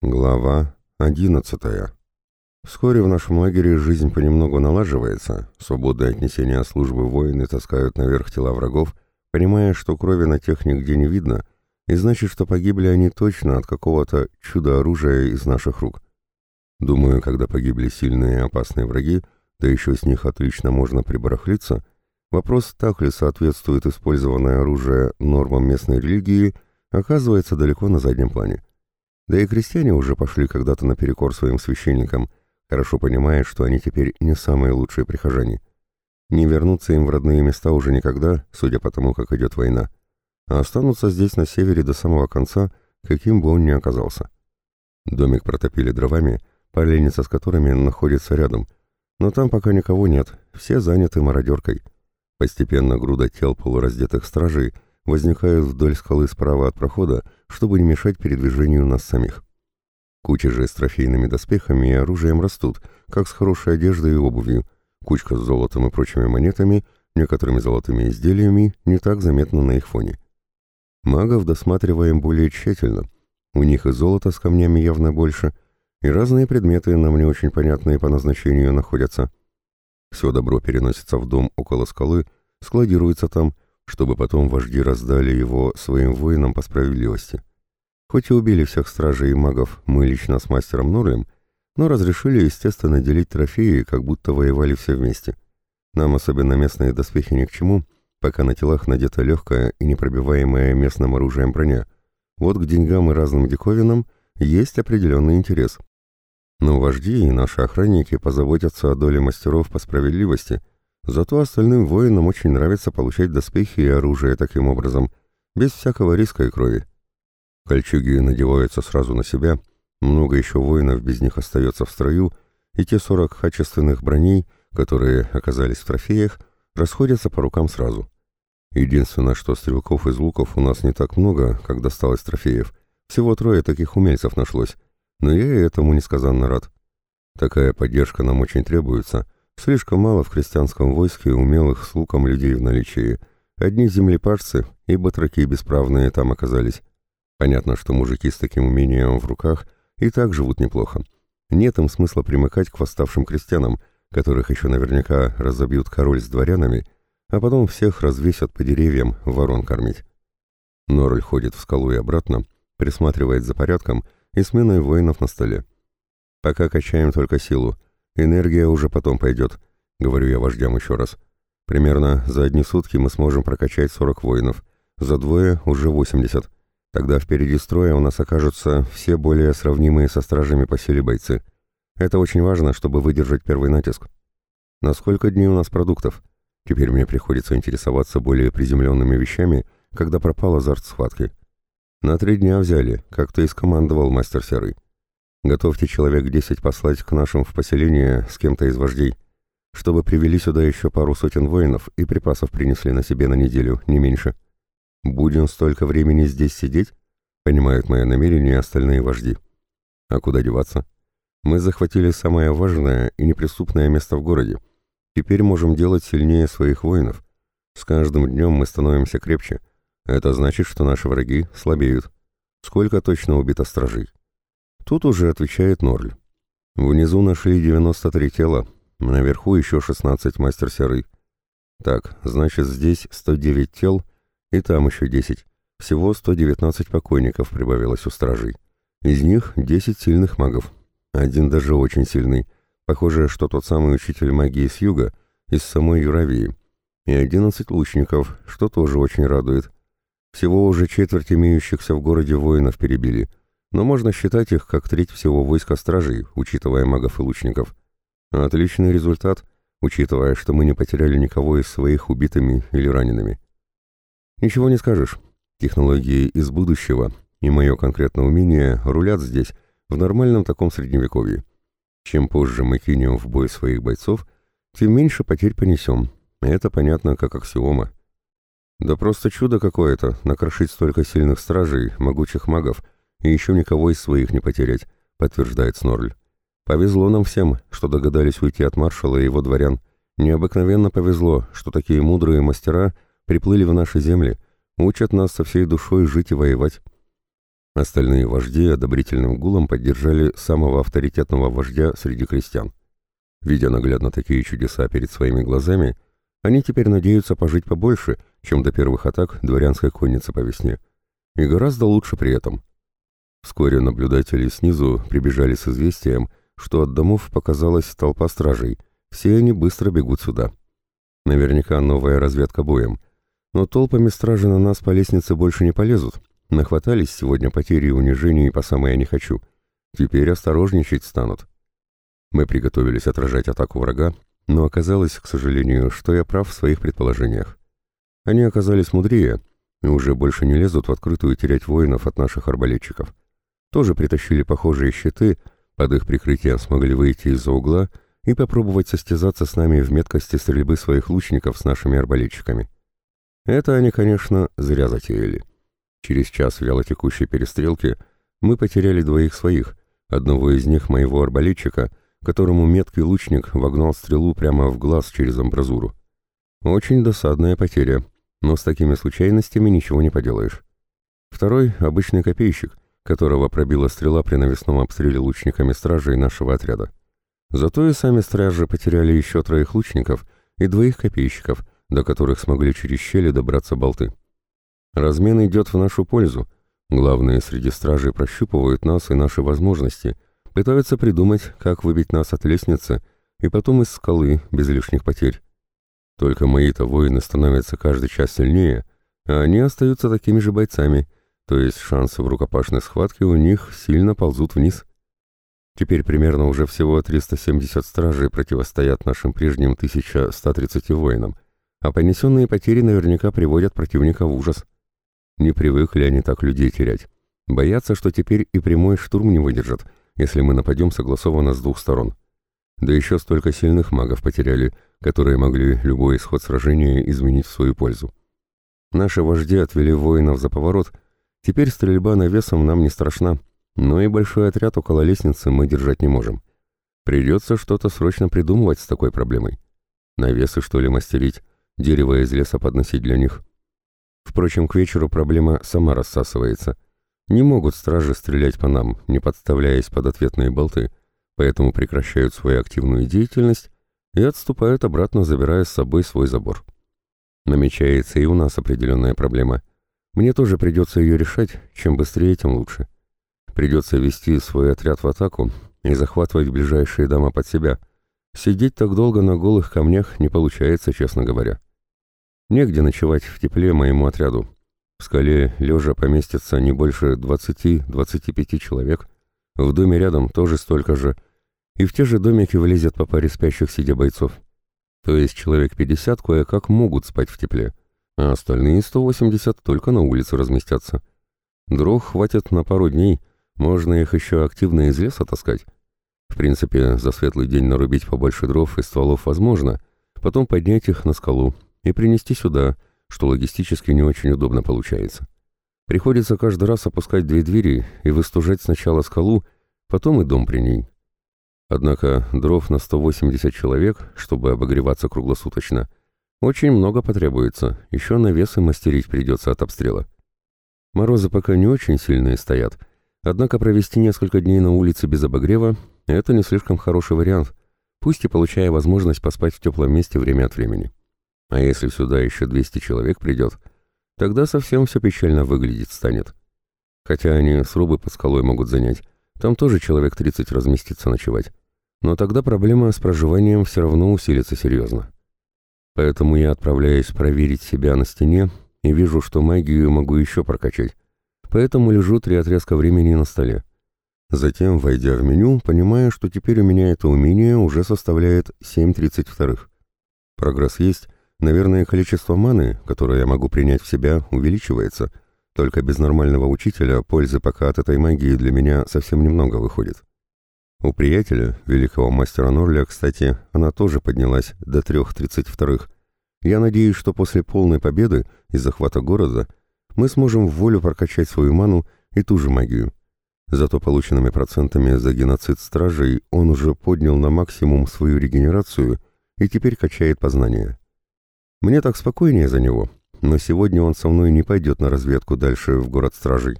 Глава 11. Вскоре в нашем лагере жизнь понемногу налаживается, свободное отнесение службы воины таскают наверх тела врагов, понимая, что крови на тех нигде не видно, и значит, что погибли они точно от какого-то чудо-оружия из наших рук. Думаю, когда погибли сильные и опасные враги, да еще с них отлично можно прибарахлиться, вопрос, так ли соответствует использованное оружие нормам местной религии, оказывается далеко на заднем плане. Да и крестьяне уже пошли когда-то наперекор своим священникам, хорошо понимая, что они теперь не самые лучшие прихожане. Не вернуться им в родные места уже никогда, судя по тому, как идет война, а останутся здесь на севере до самого конца, каким бы он ни оказался. Домик протопили дровами, поленница с которыми находится рядом, но там пока никого нет, все заняты мародеркой. Постепенно груда тел полураздетых стражей — возникают вдоль скалы справа от прохода, чтобы не мешать передвижению нас самих. Кучи же с трофейными доспехами и оружием растут, как с хорошей одеждой и обувью. Кучка с золотом и прочими монетами, некоторыми золотыми изделиями, не так заметна на их фоне. Магов досматриваем более тщательно. У них и золота с камнями явно больше, и разные предметы, нам не очень понятные по назначению, находятся. Все добро переносится в дом около скалы, складируется там, чтобы потом вожди раздали его своим воинам по справедливости. Хоть и убили всех стражей и магов мы лично с мастером Норлем, но разрешили, естественно, делить трофеи, как будто воевали все вместе. Нам особенно местные доспехи ни к чему, пока на телах надета легкая и непробиваемая местным оружием броня. Вот к деньгам и разным диковинам есть определенный интерес. Но вожди и наши охранники позаботятся о доле мастеров по справедливости – Зато остальным воинам очень нравится получать доспехи и оружие таким образом, без всякого риска и крови. Кольчуги надеваются сразу на себя, много еще воинов без них остается в строю, и те сорок качественных броней, которые оказались в трофеях, расходятся по рукам сразу. Единственное, что стрелков из луков у нас не так много, как досталось трофеев. Всего трое таких умельцев нашлось, но я и этому несказанно рад. Такая поддержка нам очень требуется — Слишком мало в крестьянском войске умелых с луком людей в наличии. Одни землепашцы и батраки бесправные там оказались. Понятно, что мужики с таким умением в руках и так живут неплохо. Нет им смысла примыкать к восставшим крестьянам, которых еще наверняка разобьют король с дворянами, а потом всех развесят по деревьям ворон кормить. Норль ходит в скалу и обратно, присматривает за порядком и сменой воинов на столе. Пока качаем только силу, Энергия уже потом пойдет, говорю я вождям еще раз. Примерно за одни сутки мы сможем прокачать 40 воинов, за двое уже 80. Тогда впереди строя у нас окажутся все более сравнимые со стражами по силе бойцы. Это очень важно, чтобы выдержать первый натиск. На сколько дней у нас продуктов? Теперь мне приходится интересоваться более приземленными вещами, когда пропал азарт схватки. На три дня взяли, как ты и скомандовал мастер Серый. Готовьте человек десять послать к нашим в поселение с кем-то из вождей, чтобы привели сюда еще пару сотен воинов и припасов принесли на себе на неделю, не меньше. Будем столько времени здесь сидеть? Понимают мое намерение остальные вожди. А куда деваться? Мы захватили самое важное и неприступное место в городе. Теперь можем делать сильнее своих воинов. С каждым днем мы становимся крепче. Это значит, что наши враги слабеют. Сколько точно убито стражей? Тут уже отвечает Норль. Внизу нашли 93 тела, наверху еще 16 мастер серый. Так, значит здесь 109 тел и там еще 10. Всего 119 покойников прибавилось у стражей. Из них 10 сильных магов. Один даже очень сильный. Похоже, что тот самый учитель магии с юга, из самой Юравии. И 11 лучников, что тоже очень радует. Всего уже четверть имеющихся в городе воинов перебили но можно считать их как треть всего войска стражей, учитывая магов и лучников. Отличный результат, учитывая, что мы не потеряли никого из своих убитыми или ранеными. Ничего не скажешь. Технологии из будущего и мое конкретное умение рулят здесь, в нормальном таком средневековье. Чем позже мы кинем в бой своих бойцов, тем меньше потерь понесем. Это понятно как аксиома. Да просто чудо какое-то, накрошить столько сильных стражей, могучих магов — и еще никого из своих не потерять», — подтверждает Снорль. «Повезло нам всем, что догадались уйти от маршала и его дворян. Необыкновенно повезло, что такие мудрые мастера приплыли в наши земли, учат нас со всей душой жить и воевать». Остальные вожди одобрительным гулом поддержали самого авторитетного вождя среди крестьян. Видя наглядно такие чудеса перед своими глазами, они теперь надеются пожить побольше, чем до первых атак дворянской конницы по весне. И гораздо лучше при этом. Вскоре наблюдатели снизу прибежали с известием, что от домов показалась толпа стражей. Все они быстро бегут сюда. Наверняка новая разведка боем. Но толпами стражи на нас по лестнице больше не полезут. Нахватались сегодня потери и унижений по самое не хочу. Теперь осторожничать станут. Мы приготовились отражать атаку врага, но оказалось, к сожалению, что я прав в своих предположениях. Они оказались мудрее и уже больше не лезут в открытую терять воинов от наших арбалетчиков. Тоже притащили похожие щиты, под их прикрытием смогли выйти из-за угла и попробовать состязаться с нами в меткости стрельбы своих лучников с нашими арбалетчиками. Это они, конечно, зря затеяли. Через час вялотекущей перестрелки мы потеряли двоих своих, одного из них моего арбалетчика, которому меткий лучник вогнал стрелу прямо в глаз через амбразуру. Очень досадная потеря, но с такими случайностями ничего не поделаешь. Второй — обычный копейщик, которого пробила стрела при навесном обстреле лучниками стражей нашего отряда. Зато и сами стражи потеряли еще троих лучников и двоих копейщиков, до которых смогли через щели добраться болты. Размен идет в нашу пользу. Главные среди стражей прощупывают нас и наши возможности — Пытаются придумать, как выбить нас от лестницы и потом из скалы без лишних потерь. Только мои-то воины становятся каждый час сильнее, а они остаются такими же бойцами, то есть шансы в рукопашной схватке у них сильно ползут вниз. Теперь примерно уже всего 370 стражей противостоят нашим прежним 1130 воинам, а понесенные потери наверняка приводят противника в ужас. Не привыкли они так людей терять. Боятся, что теперь и прямой штурм не выдержат — если мы нападем согласованно с двух сторон. Да еще столько сильных магов потеряли, которые могли любой исход сражения изменить в свою пользу. Наши вожди отвели воинов за поворот, теперь стрельба навесом нам не страшна, но и большой отряд около лестницы мы держать не можем. Придется что-то срочно придумывать с такой проблемой. Навесы, что ли, мастерить, дерево из леса подносить для них. Впрочем, к вечеру проблема сама рассасывается — не могут стражи стрелять по нам, не подставляясь под ответные болты, поэтому прекращают свою активную деятельность и отступают обратно, забирая с собой свой забор. Намечается и у нас определенная проблема. Мне тоже придется ее решать, чем быстрее, тем лучше. Придется вести свой отряд в атаку и захватывать ближайшие дома под себя. Сидеть так долго на голых камнях не получается, честно говоря. Негде ночевать в тепле моему отряду, в скале лежа поместится не больше 20-25 человек, в доме рядом тоже столько же, и в те же домики влезет по паре спящих сидя бойцов. То есть человек 50 кое-как могут спать в тепле, а остальные 180 только на улице разместятся. Дров хватит на пару дней, можно их еще активно из леса таскать. В принципе, за светлый день нарубить побольше дров и стволов возможно, потом поднять их на скалу и принести сюда – что логистически не очень удобно получается. Приходится каждый раз опускать две двери и выстужать сначала скалу, потом и дом при ней. Однако дров на 180 человек, чтобы обогреваться круглосуточно, очень много потребуется, еще навесы мастерить придется от обстрела. Морозы пока не очень сильные стоят, однако провести несколько дней на улице без обогрева – это не слишком хороший вариант, пусть и получая возможность поспать в теплом месте время от времени. А если сюда еще 200 человек придет, тогда совсем все печально выглядеть станет. Хотя они срубы под скалой могут занять, там тоже человек 30 разместится ночевать. Но тогда проблема с проживанием все равно усилится серьезно. Поэтому я отправляюсь проверить себя на стене и вижу, что магию могу еще прокачать. Поэтому лежу три отрезка времени на столе. Затем, войдя в меню, понимаю, что теперь у меня это умение уже составляет 7.32. Прогресс есть, Наверное, количество маны, которое я могу принять в себя, увеличивается, только без нормального учителя пользы пока от этой магии для меня совсем немного выходит. У приятеля, великого мастера Норля, кстати, она тоже поднялась до трех тридцать вторых. Я надеюсь, что после полной победы и захвата города мы сможем в волю прокачать свою ману и ту же магию. Зато полученными процентами за геноцид стражей он уже поднял на максимум свою регенерацию и теперь качает познание. Мне так спокойнее за него, но сегодня он со мной не пойдет на разведку дальше в город стражей.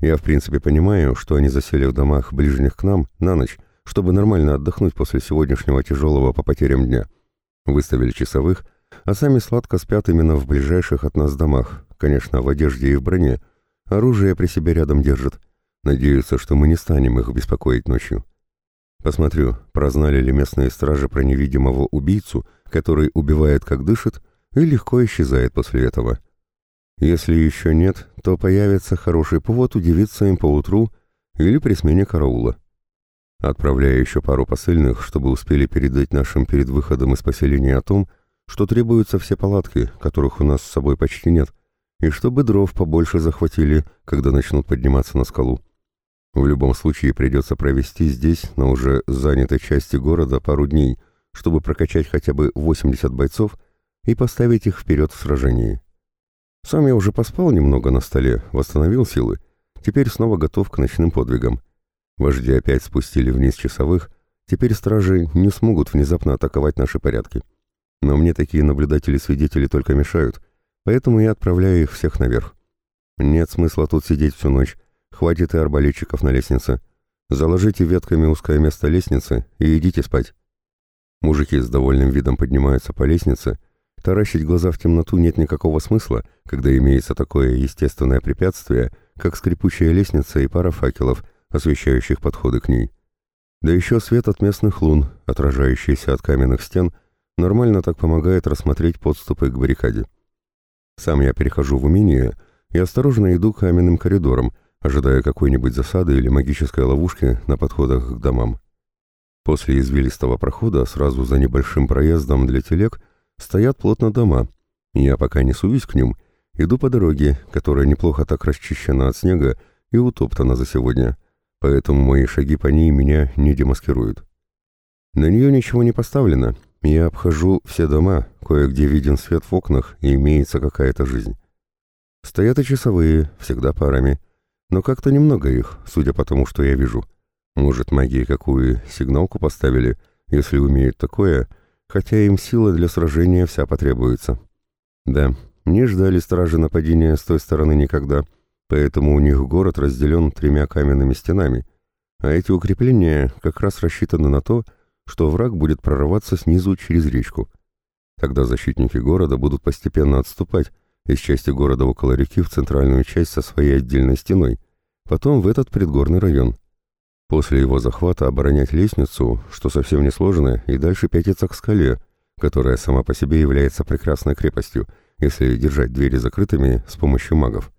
Я в принципе понимаю, что они засели в домах ближних к нам на ночь, чтобы нормально отдохнуть после сегодняшнего тяжелого по потерям дня. Выставили часовых, а сами сладко спят именно в ближайших от нас домах, конечно, в одежде и в броне. Оружие при себе рядом держат. Надеются, что мы не станем их беспокоить ночью. Посмотрю, прознали ли местные стражи про невидимого убийцу, который убивает как дышит и легко исчезает после этого. Если еще нет, то появится хороший повод удивиться им поутру или при смене караула. Отправляя еще пару посыльных, чтобы успели передать нашим перед выходом из поселения о том, что требуются все палатки, которых у нас с собой почти нет, и чтобы дров побольше захватили, когда начнут подниматься на скалу. В любом случае придется провести здесь, на уже занятой части города, пару дней, чтобы прокачать хотя бы 80 бойцов и поставить их вперед в сражении. Сам я уже поспал немного на столе, восстановил силы, теперь снова готов к ночным подвигам. Вожди опять спустили вниз часовых, теперь стражи не смогут внезапно атаковать наши порядки. Но мне такие наблюдатели-свидетели только мешают, поэтому я отправляю их всех наверх. Нет смысла тут сидеть всю ночь, хватит и арбалетчиков на лестнице. Заложите ветками узкое место лестницы и идите спать. Мужики с довольным видом поднимаются по лестнице. Таращить глаза в темноту нет никакого смысла, когда имеется такое естественное препятствие, как скрипучая лестница и пара факелов, освещающих подходы к ней. Да еще свет от местных лун, отражающийся от каменных стен, нормально так помогает рассмотреть подступы к баррикаде. Сам я перехожу в умение и осторожно иду каменным коридором, ожидая какой-нибудь засады или магической ловушки на подходах к домам. После извилистого прохода, сразу за небольшим проездом для телег, стоят плотно дома. Я пока не сувись к ним, иду по дороге, которая неплохо так расчищена от снега и утоптана за сегодня, поэтому мои шаги по ней меня не демаскируют. На нее ничего не поставлено, я обхожу все дома, кое-где виден свет в окнах и имеется какая-то жизнь. Стоят и часовые, всегда парами, но как-то немного их, судя по тому, что я вижу — может, магии какую сигналку поставили, если умеют такое, хотя им сила для сражения вся потребуется. Да, не ждали стражи нападения с той стороны никогда, поэтому у них город разделен тремя каменными стенами, а эти укрепления как раз рассчитаны на то, что враг будет прорываться снизу через речку. Тогда защитники города будут постепенно отступать из части города около реки в центральную часть со своей отдельной стеной, потом в этот предгорный район. После его захвата оборонять лестницу, что совсем несложно, и дальше пятиться к скале, которая сама по себе является прекрасной крепостью, если держать двери закрытыми с помощью магов.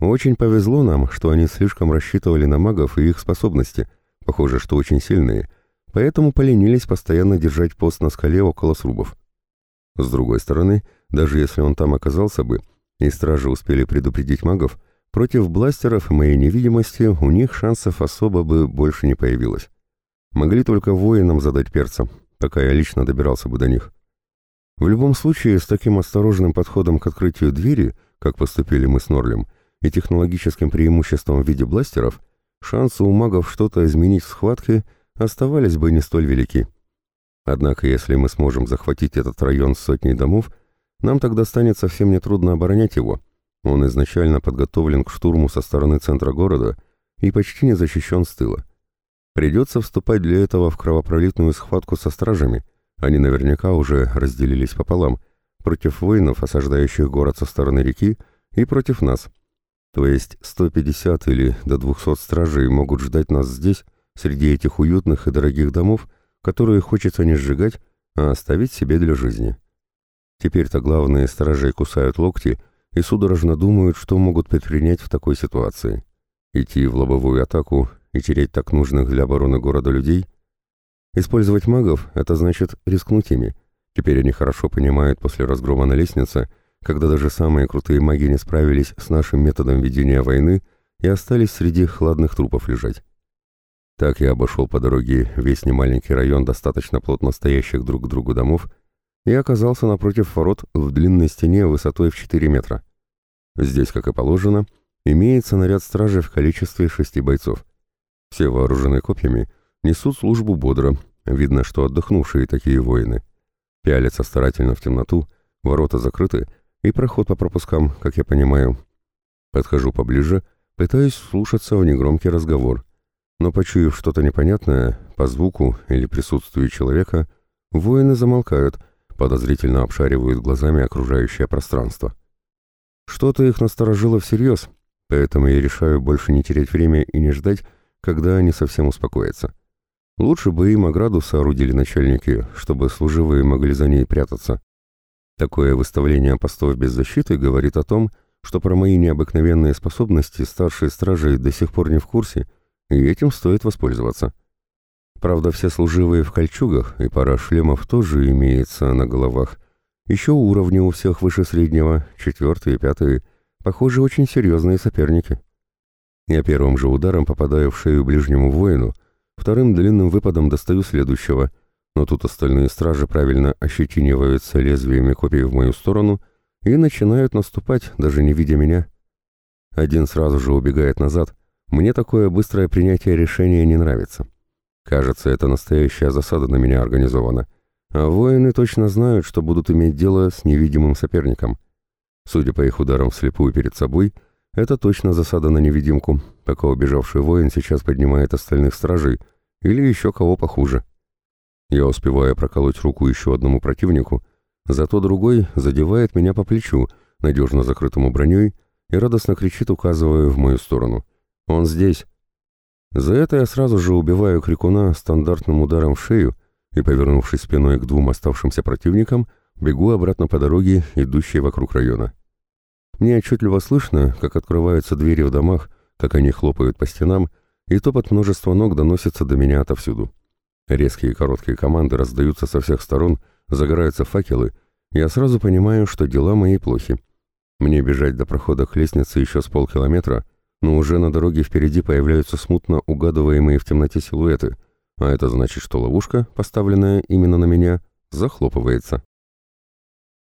Очень повезло нам, что они слишком рассчитывали на магов и их способности, похоже, что очень сильные, поэтому поленились постоянно держать пост на скале около срубов. С другой стороны, даже если он там оказался бы, и стражи успели предупредить магов, Против бластеров и моей невидимости у них шансов особо бы больше не появилось. Могли только воинам задать перца, пока я лично добирался бы до них. В любом случае, с таким осторожным подходом к открытию двери, как поступили мы с Норлем, и технологическим преимуществом в виде бластеров, шансы у магов что-то изменить в схватке оставались бы не столь велики. Однако, если мы сможем захватить этот район сотней домов, нам тогда станет совсем нетрудно оборонять его, он изначально подготовлен к штурму со стороны центра города и почти не защищен с тыла. Придется вступать для этого в кровопролитную схватку со стражами, они наверняка уже разделились пополам, против воинов, осаждающих город со стороны реки, и против нас. То есть 150 или до 200 стражей могут ждать нас здесь, среди этих уютных и дорогих домов, которые хочется не сжигать, а оставить себе для жизни. Теперь-то главные стражей кусают локти – и судорожно думают, что могут предпринять в такой ситуации. Идти в лобовую атаку и терять так нужных для обороны города людей? Использовать магов — это значит рискнуть ими. Теперь они хорошо понимают после разгрома на лестнице, когда даже самые крутые маги не справились с нашим методом ведения войны и остались среди хладных трупов лежать. Так я обошел по дороге весь немаленький район достаточно плотно стоящих друг к другу домов и оказался напротив ворот в длинной стене высотой в 4 метра. Здесь, как и положено, имеется наряд стражи в количестве шести бойцов. Все вооружены копьями, несут службу бодро, видно, что отдохнувшие такие воины. Пялятся старательно в темноту, ворота закрыты, и проход по пропускам, как я понимаю. Подхожу поближе, Пытаюсь вслушаться в негромкий разговор, но, почуяв что-то непонятное, по звуку или присутствию человека, воины замолкают, подозрительно обшаривают глазами окружающее пространство. Что-то их насторожило всерьез, поэтому я решаю больше не терять время и не ждать, когда они совсем успокоятся. Лучше бы им ограду соорудили начальники, чтобы служивые могли за ней прятаться. Такое выставление постов без защиты говорит о том, что про мои необыкновенные способности старшие стражи до сих пор не в курсе, и этим стоит воспользоваться. Правда, все служивые в кольчугах, и пара шлемов тоже имеется на головах. Еще уровни у всех выше среднего, четвертые пятые, похоже, очень серьезные соперники. Я первым же ударом попадаю в шею ближнему воину, вторым длинным выпадом достаю следующего — но тут остальные стражи правильно ощетиниваются лезвиями копий в мою сторону и начинают наступать, даже не видя меня. Один сразу же убегает назад. Мне такое быстрое принятие решения не нравится. Кажется, это настоящая засада на меня организована. А воины точно знают, что будут иметь дело с невидимым соперником. Судя по их ударам вслепую перед собой, это точно засада на невидимку, пока убежавший воин сейчас поднимает остальных стражей или еще кого похуже. Я успеваю проколоть руку еще одному противнику, зато другой задевает меня по плечу, надежно закрытому броней, и радостно кричит, указывая в мою сторону. «Он здесь!» За это я сразу же убиваю крикуна стандартным ударом в шею и, повернувшись спиной к двум оставшимся противникам, бегу обратно по дороге, идущей вокруг района. Мне отчетливо слышно, как открываются двери в домах, как они хлопают по стенам, и топот множества ног доносится до меня отовсюду. Резкие короткие команды раздаются со всех сторон, загораются факелы. Я сразу понимаю, что дела мои плохи. Мне бежать до прохода к лестнице еще с полкилометра, но уже на дороге впереди появляются смутно угадываемые в темноте силуэты, а это значит, что ловушка, поставленная именно на меня, захлопывается.